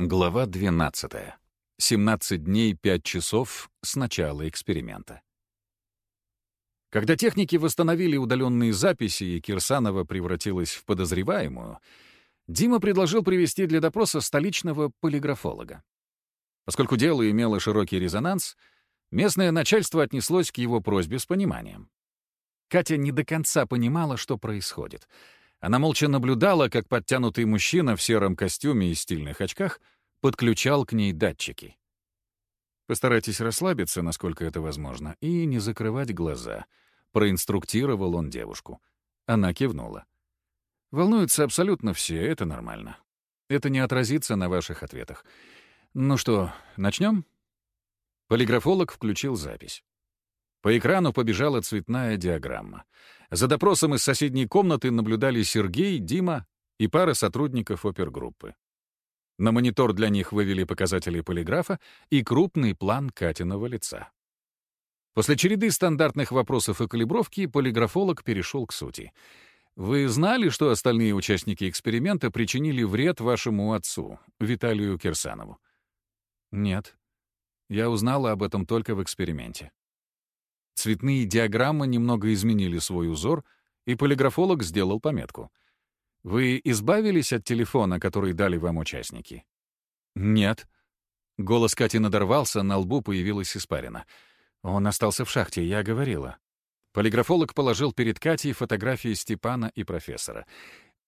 Глава 12. 17 дней 5 часов с начала эксперимента. Когда техники восстановили удаленные записи и Кирсанова превратилась в подозреваемую, Дима предложил привести для допроса столичного полиграфолога. Поскольку дело имело широкий резонанс, местное начальство отнеслось к его просьбе с пониманием. Катя не до конца понимала, что происходит — она молча наблюдала, как подтянутый мужчина в сером костюме и стильных очках подключал к ней датчики. «Постарайтесь расслабиться, насколько это возможно, и не закрывать глаза», — проинструктировал он девушку. Она кивнула. «Волнуются абсолютно все, это нормально. Это не отразится на ваших ответах. Ну что, начнем?» Полиграфолог включил запись. По экрану побежала цветная диаграмма. За допросом из соседней комнаты наблюдали Сергей, Дима и пара сотрудников опергруппы. На монитор для них вывели показатели полиграфа и крупный план Катиного лица. После череды стандартных вопросов и калибровки полиграфолог перешел к сути. «Вы знали, что остальные участники эксперимента причинили вред вашему отцу, Виталию Кирсанову?» «Нет. Я узнала об этом только в эксперименте». Цветные диаграммы немного изменили свой узор, и полиграфолог сделал пометку. «Вы избавились от телефона, который дали вам участники?» «Нет». Голос Кати надорвался, на лбу появилась испарина. «Он остался в шахте, я говорила». Полиграфолог положил перед Катей фотографии Степана и профессора.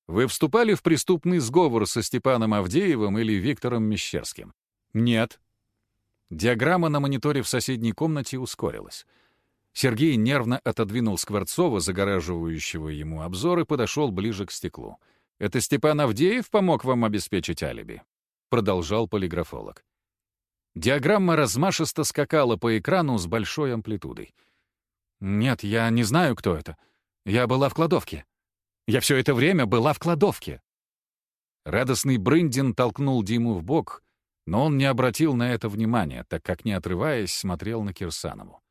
«Вы вступали в преступный сговор со Степаном Авдеевым или Виктором Мещерским?» «Нет». Диаграмма на мониторе в соседней комнате ускорилась. Сергей нервно отодвинул Скворцова, загораживающего ему обзор, и подошел ближе к стеклу. «Это Степан Авдеев помог вам обеспечить алиби?» — продолжал полиграфолог. Диаграмма размашисто скакала по экрану с большой амплитудой. «Нет, я не знаю, кто это. Я была в кладовке. Я все это время была в кладовке». Радостный Брындин толкнул Диму в бок, но он не обратил на это внимания, так как, не отрываясь, смотрел на Кирсанову.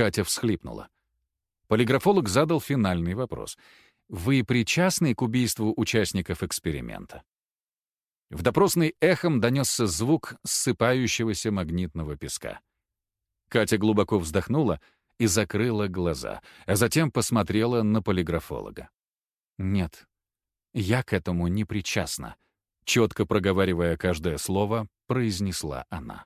Катя всхлипнула. Полиграфолог задал финальный вопрос. «Вы причастны к убийству участников эксперимента?» В допросный эхом донесся звук ссыпающегося магнитного песка. Катя глубоко вздохнула и закрыла глаза, а затем посмотрела на полиграфолога. «Нет, я к этому не причастна», — четко проговаривая каждое слово, произнесла она.